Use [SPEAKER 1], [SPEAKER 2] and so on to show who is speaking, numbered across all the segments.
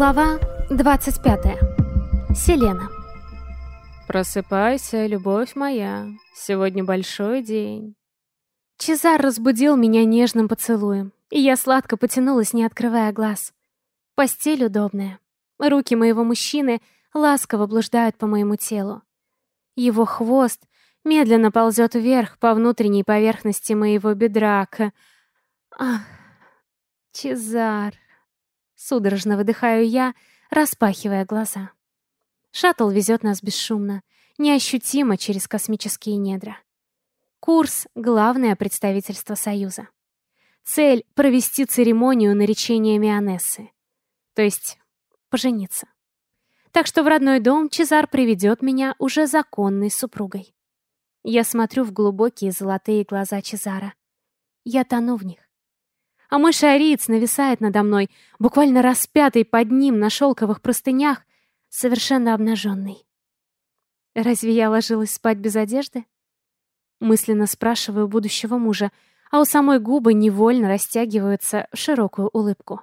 [SPEAKER 1] Глава 25. Селена.
[SPEAKER 2] Просыпайся, любовь моя. Сегодня большой день.
[SPEAKER 1] Чезар разбудил меня нежным поцелуем, и я сладко потянулась, не открывая глаз. Постель удобная. Руки моего мужчины ласково блуждают по моему телу. Его хвост медленно ползет вверх по внутренней поверхности моего бедра. Ах, Чезар. Судорожно выдыхаю я, распахивая глаза. Шаттл везет нас бесшумно, неощутимо через космические недра. Курс — главное представительство Союза. Цель — провести церемонию наречения Мионессы. То есть пожениться. Так что в родной дом Чезар приведет меня уже законной супругой. Я смотрю в глубокие золотые глаза Чезара. Я тону в них а мой шариц нависает надо мной, буквально распятый под ним на шелковых простынях, совершенно обнаженный. Разве я ложилась спать без одежды? Мысленно спрашиваю будущего мужа, а у самой губы невольно растягиваются в широкую улыбку.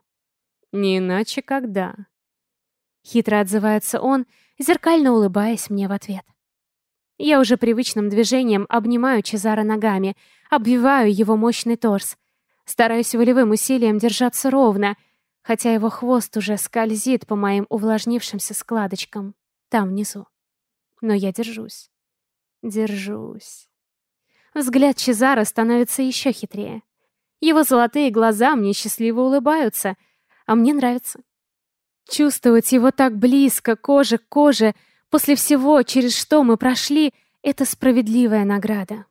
[SPEAKER 2] «Не иначе когда?»
[SPEAKER 1] Хитро отзывается он, зеркально улыбаясь мне в ответ. Я уже привычным движением обнимаю Чезара ногами, обвиваю его мощный торс, Стараюсь волевым усилием держаться ровно, хотя его хвост уже скользит по моим увлажнившимся складочкам, там внизу. Но я держусь. Держусь. Взгляд Чезара становится еще хитрее. Его золотые глаза мне счастливо улыбаются, а мне нравится. Чувствовать его так близко, кожа к коже, после всего, через что мы прошли, это справедливая награда.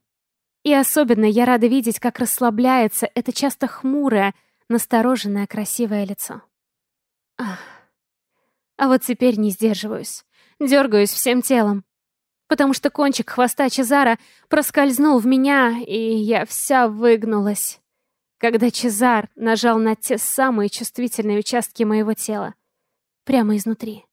[SPEAKER 1] И особенно я рада видеть, как расслабляется это часто хмурое, настороженное красивое лицо. Ах. А вот теперь не сдерживаюсь. Дергаюсь всем телом. Потому что кончик хвоста Чезара проскользнул в меня, и я вся выгнулась. Когда Чезар нажал на те самые чувствительные участки моего тела. Прямо изнутри.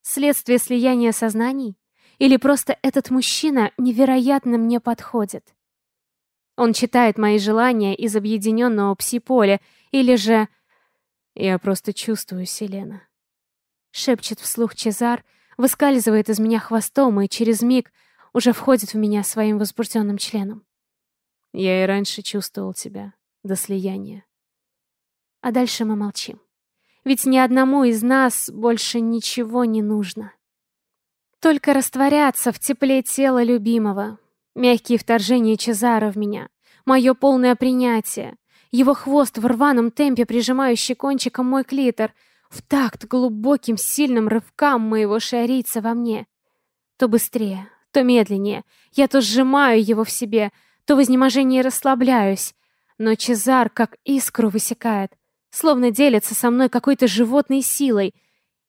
[SPEAKER 1] Следствие слияния сознаний? Или просто этот мужчина невероятно мне подходит? Он читает мои желания из объединенного пси-поля, или же... Я просто чувствую Селена. Шепчет вслух Чезар, выскальзывает из меня хвостом и через миг уже входит в меня своим возбужденным членом.
[SPEAKER 2] Я и раньше чувствовал тебя до слияния.
[SPEAKER 1] А дальше мы молчим. Ведь ни одному из нас больше ничего не нужно. Только растворяться в тепле тела любимого. Мягкие вторжения Чезара в меня. Мое полное принятие. Его хвост в рваном темпе, прижимающий кончиком мой клитор. В такт глубоким, сильным рывкам моего шарийца во мне. То быстрее, то медленнее. Я то сжимаю его в себе, то в изнеможении расслабляюсь. Но Чезар как искру высекает, словно делится со мной какой-то животной силой,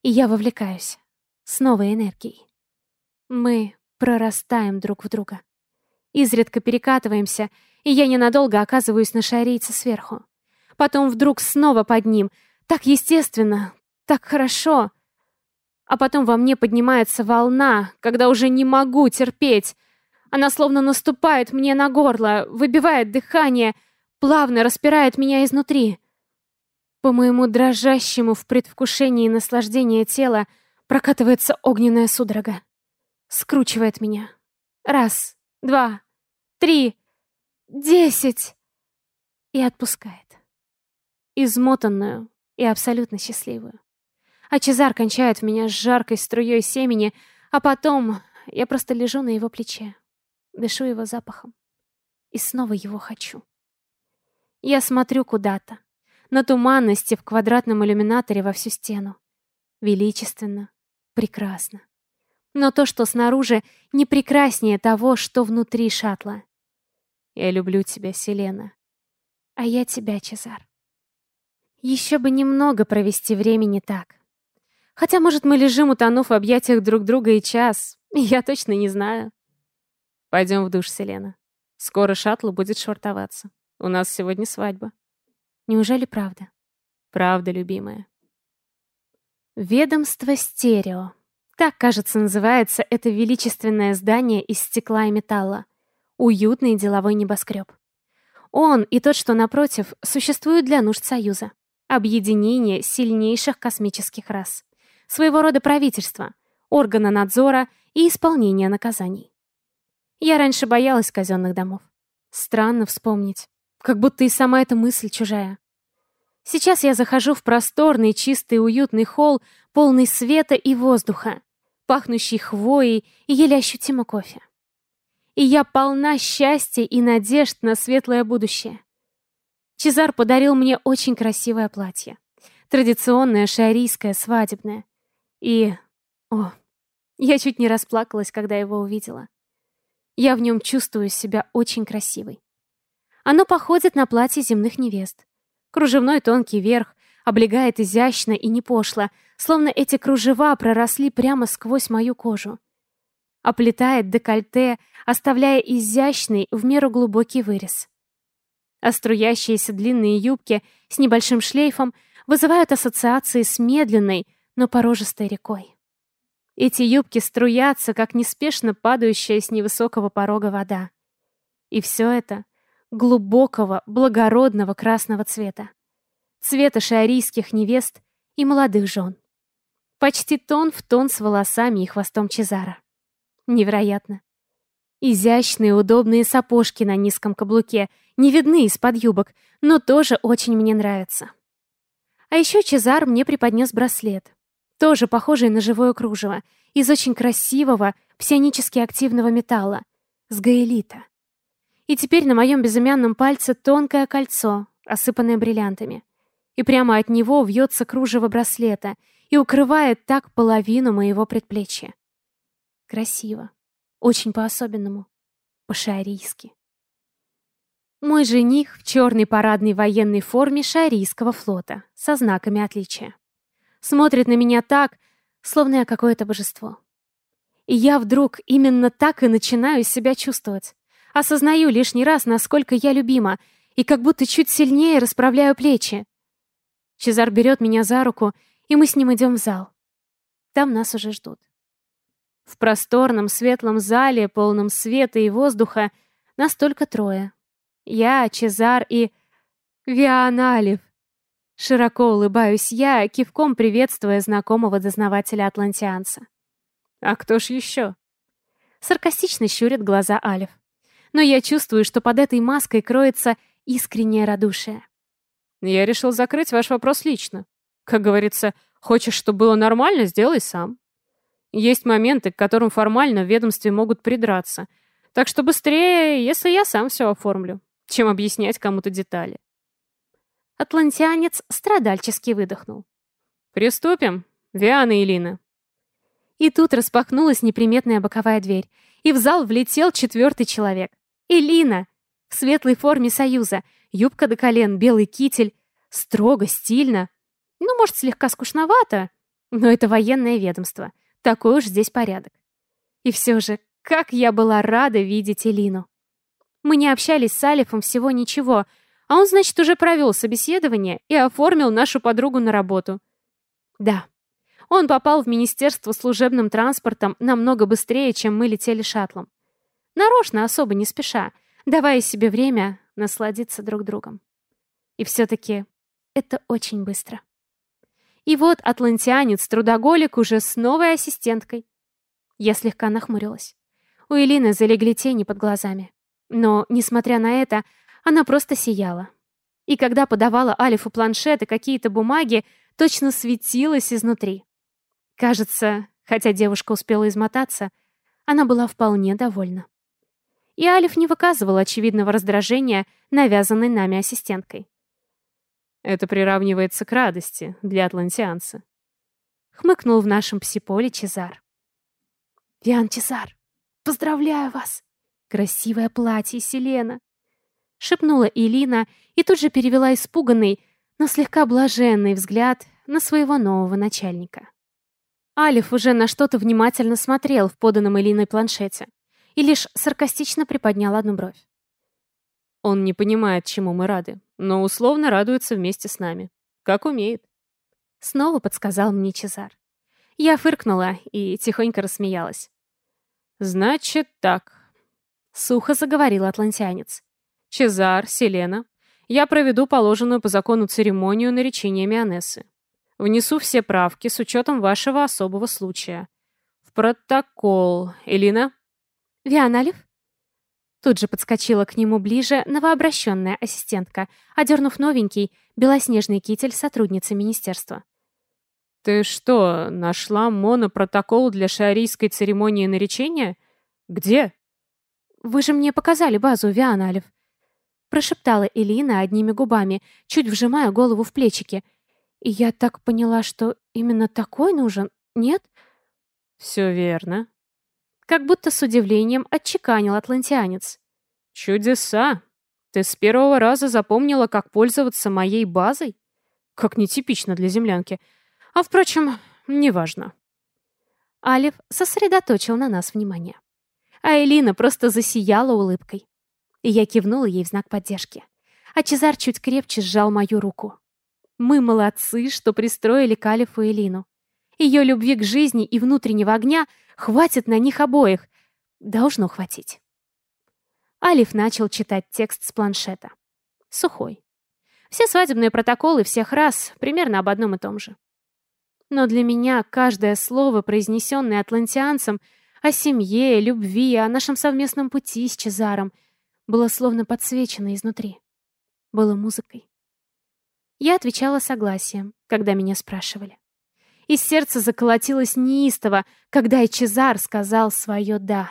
[SPEAKER 1] и я вовлекаюсь. С новой энергией. Мы прорастаем друг в друга. Изредка перекатываемся, и я ненадолго оказываюсь на шарийце сверху. Потом вдруг снова под ним. Так естественно, так хорошо. А потом во мне поднимается волна, когда уже не могу терпеть. Она словно наступает мне на горло, выбивает дыхание, плавно распирает меня изнутри. По моему дрожащему в предвкушении наслаждения тела прокатывается огненная судорога скручивает меня. Раз, два, три, десять. И отпускает. Измотанную и абсолютно счастливую. А Чезар кончает в меня с жаркой струей семени, а потом я просто лежу на его плече, дышу его запахом. И снова его хочу. Я смотрю куда-то, на туманности в квадратном иллюминаторе во всю стену. Величественно, прекрасно. Но то, что снаружи, не прекраснее того, что внутри шаттла.
[SPEAKER 2] Я люблю тебя, Селена.
[SPEAKER 1] А я тебя, Чезар. Еще бы немного провести времени так. Хотя, может, мы лежим, утонув в объятиях друг друга и час. Я точно не знаю.
[SPEAKER 2] Пойдем в душ, Селена. Скоро шаттл будет швартоваться. У нас сегодня свадьба.
[SPEAKER 1] Неужели правда?
[SPEAKER 2] Правда, любимая.
[SPEAKER 1] Ведомство стерео. Так, кажется, называется это величественное здание из стекла и металла. Уютный деловой небоскреб. Он и тот, что напротив, существуют для нужд Союза. объединение сильнейших космических рас, своего рода правительства, органа надзора и исполнения наказаний. Я раньше боялась казенных домов. Странно вспомнить, как будто и сама эта мысль чужая. Сейчас я захожу в просторный, чистый, уютный холл, полный света и воздуха, пахнущий хвоей и еле ощутимо кофе. И я полна счастья и надежд на светлое будущее. Чезар подарил мне очень красивое платье. Традиционное шиарийское свадебное. И... О, я чуть не расплакалась, когда его увидела. Я в нем чувствую себя очень красивой. Оно походит на платье земных невест. Кружевной тонкий верх облегает изящно и не пошло, словно эти кружева проросли прямо сквозь мою кожу. Оплетает декольте, оставляя изящный, в меру глубокий вырез. А длинные юбки с небольшим шлейфом вызывают ассоциации с медленной, но порожистой рекой. Эти юбки струятся, как неспешно падающая с невысокого порога вода. И все это глубокого, благородного красного цвета. Цвета шиарийских невест и молодых жен. Почти тон в тон с волосами и хвостом Чезара. Невероятно. Изящные удобные сапожки на низком каблуке, не видны из-под юбок, но тоже очень мне нравятся. А еще Чезар мне преподнес браслет, тоже похожий на живое кружево, из очень красивого, псионически активного металла, с гаэлита. И теперь на моем безымянном пальце тонкое кольцо, осыпанное бриллиантами. И прямо от него вьется кружево браслета и укрывает так половину моего предплечья. Красиво. Очень по-особенному. По-шиарийски. Мой жених в черной парадной военной форме шиарийского флота со знаками отличия смотрит на меня так, словно я какое-то божество. И я вдруг именно так и начинаю себя чувствовать. Осознаю лишний раз, насколько я любима, и как будто чуть сильнее расправляю плечи. Чезар берет меня за руку, и мы с ним идем в зал. Там нас уже ждут. В просторном светлом зале, полном света и воздуха, нас только трое. Я, Чезар и... Вианалев. Широко улыбаюсь я, кивком приветствуя знакомого дознавателя атлантианца. «А кто ж еще?» Саркастично щурит глаза Алиф. Но я чувствую, что под этой маской кроется искреннее радушие.
[SPEAKER 2] «Я решил закрыть ваш вопрос лично. Как говорится, хочешь, чтобы было нормально, сделай сам. Есть моменты, к которым формально в ведомстве могут придраться. Так что быстрее, если я сам все оформлю, чем объяснять кому-то детали.
[SPEAKER 1] Атлантианец страдальчески выдохнул.
[SPEAKER 2] «Приступим, Виана и Лина».
[SPEAKER 1] И тут распахнулась неприметная боковая дверь, и в зал влетел четвертый человек. Элина! В светлой форме союза, юбка до колен, белый китель. Строго, стильно. Ну, может, слегка скучновато, но это военное ведомство. Такой уж здесь порядок. И все же, как я была рада видеть Элину. Мы не общались с Алифом всего ничего, а он, значит, уже провел собеседование и оформил нашу подругу на работу. Да, он попал в министерство служебным транспортом намного быстрее, чем мы летели шаттлом. Нарочно, особо не спеша, давая себе время насладиться друг другом. И все-таки это очень быстро. И вот атлантианец-трудоголик уже с новой ассистенткой. Я слегка нахмурилась. У Элины залегли тени под глазами. Но, несмотря на это, она просто сияла. И когда подавала Алифу планшет и какие-то бумаги, точно светилась изнутри. Кажется, хотя девушка успела измотаться, она была вполне довольна. И Алиф не выказывал очевидного раздражения, навязанной нами ассистенткой.
[SPEAKER 2] Это приравнивается к радости для атлантианца.
[SPEAKER 1] Хмыкнул в нашем псиполе Чезар. «Виан Чезар, поздравляю вас! Красивое платье, Селена!» шепнула Илина и тут же перевела испуганный, но слегка блаженный взгляд на своего нового начальника. Алиф уже на что-то внимательно смотрел в поданном Илиной планшете и лишь саркастично приподнял одну бровь.
[SPEAKER 2] Он не понимает, чему мы рады, но условно радуется вместе с нами. Как умеет.
[SPEAKER 1] Снова подсказал мне Чезар. Я фыркнула и тихонько рассмеялась.
[SPEAKER 2] «Значит так», — сухо заговорил атлантианец. Чезар, Селена, я проведу положенную по закону церемонию наречения Мионессы. Внесу все правки с учетом вашего особого случая. В протокол. Элина?
[SPEAKER 1] Вианалев? Тут же подскочила к нему ближе новообращенная ассистентка, одернув новенький белоснежный китель сотрудницы министерства.
[SPEAKER 2] «Ты что, нашла монопротокол для шиарийской церемонии наречения? Где?»
[SPEAKER 1] «Вы же мне показали базу, Вианалев», прошептала Элина одними губами, чуть вжимая голову в плечики. И я так поняла, что именно такой нужен, нет?
[SPEAKER 2] «Все верно»,
[SPEAKER 1] как будто с удивлением отчеканил атлантианец.
[SPEAKER 2] «Чудеса! Ты с первого раза запомнила, как пользоваться моей базой? Как нетипично для землянки. А, впрочем, неважно».
[SPEAKER 1] Алиф сосредоточил на нас внимание. А Элина просто засияла улыбкой. И я кивнула ей в знак поддержки. А Чезар чуть крепче сжал мою руку. Мы молодцы, что пристроили Калифу Элину. Ее любви к жизни и внутреннего огня хватит на них обоих. Должно хватить. Алиф начал читать текст с планшета. Сухой. Все свадебные протоколы всех раз примерно об одном и том же. Но для меня каждое слово, произнесенное атлантианцем о семье, любви, о нашем совместном пути с Чезаром, было словно подсвечено изнутри. Было музыкой. Я отвечала согласием, когда меня спрашивали и сердце заколотилось неистово, когда Эчезар сказал свое «да».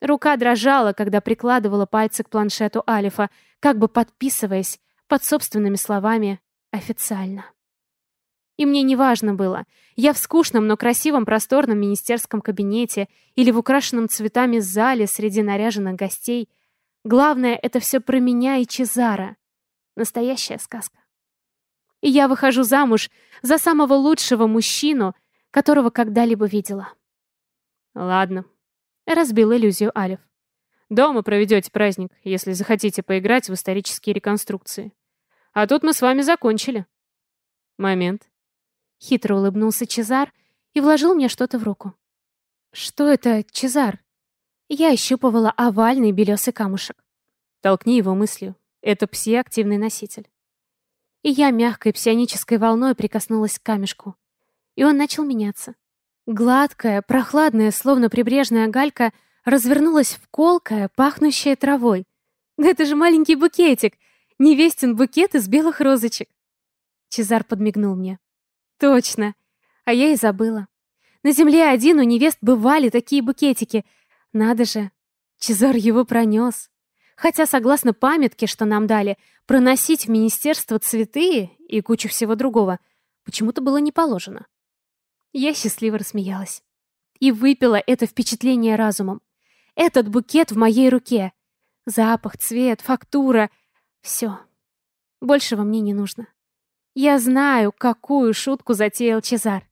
[SPEAKER 1] Рука дрожала, когда прикладывала пальцы к планшету Алифа, как бы подписываясь под собственными словами «официально». И мне не важно было, я в скучном, но красивом просторном министерском кабинете или в украшенном цветами зале среди наряженных гостей. Главное, это все про меня и Чезара. Настоящая сказка и я выхожу замуж за самого лучшего мужчину, которого когда-либо видела.
[SPEAKER 2] Ладно,
[SPEAKER 1] разбил иллюзию Алиф.
[SPEAKER 2] Дома проведете праздник, если захотите поиграть в исторические реконструкции. А тут мы с вами закончили. Момент.
[SPEAKER 1] Хитро улыбнулся Чезар и вложил мне что-то в руку. Что это, Чезар? Я ощупывала овальный белесый камушек.
[SPEAKER 2] Толкни его мыслью. Это пси-активный носитель
[SPEAKER 1] и я мягкой псионической волной прикоснулась к камешку. И он начал меняться. Гладкая, прохладная, словно прибрежная галька, развернулась в колкое, пахнущее травой. Да это же маленький букетик! Невестин букет из белых розочек. Чезар подмигнул мне. Точно. А я и забыла. На земле один у невест бывали такие букетики. Надо же. Чезар его пронес. Хотя, согласно памятке, что нам дали, проносить в министерство цветы и кучу всего другого почему-то было не положено. Я счастливо рассмеялась. И выпила это впечатление разумом. Этот букет в моей руке. Запах, цвет, фактура. Все. Большего мне не нужно. Я знаю, какую шутку затеял Чезар.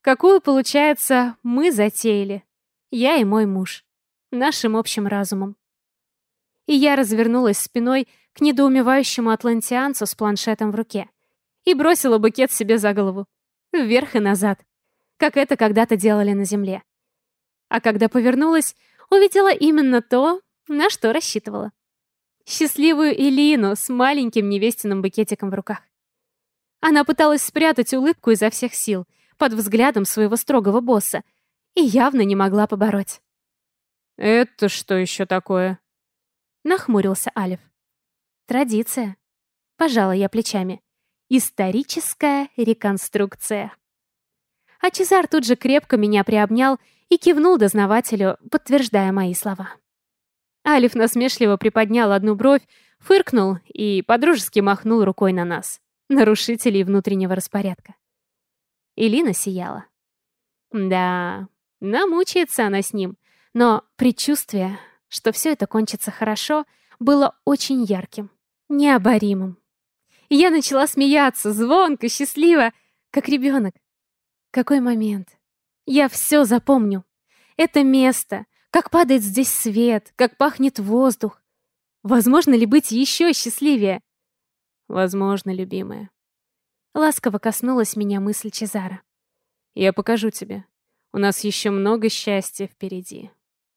[SPEAKER 1] Какую, получается, мы затеяли. Я и мой муж. Нашим общим разумом и я развернулась спиной к недоумевающему атлантианцу с планшетом в руке и бросила букет себе за голову, вверх и назад, как это когда-то делали на земле. А когда повернулась, увидела именно то, на что рассчитывала. Счастливую Элину с маленьким невестиным букетиком в руках. Она пыталась спрятать улыбку изо всех сил под взглядом своего строгого босса и явно не могла побороть.
[SPEAKER 2] «Это что еще такое?»
[SPEAKER 1] Нахмурился Алиф. Традиция. Пожала я плечами. Историческая реконструкция. А Чезар тут же крепко меня приобнял и кивнул дознавателю, подтверждая мои слова. Алиф насмешливо приподнял одну бровь, фыркнул и подружески махнул рукой на нас, нарушителей внутреннего распорядка. Илина сияла. Да, намучается она с ним, но предчувствие что все это кончится хорошо, было очень ярким, необоримым. Я начала смеяться, звонко, счастливо, как ребенок. Какой момент? Я все запомню. Это место, как падает здесь свет, как пахнет воздух. Возможно ли быть еще счастливее?
[SPEAKER 2] Возможно, любимая.
[SPEAKER 1] Ласково коснулась меня мысль Чезара.
[SPEAKER 2] Я покажу тебе. У нас еще много счастья впереди.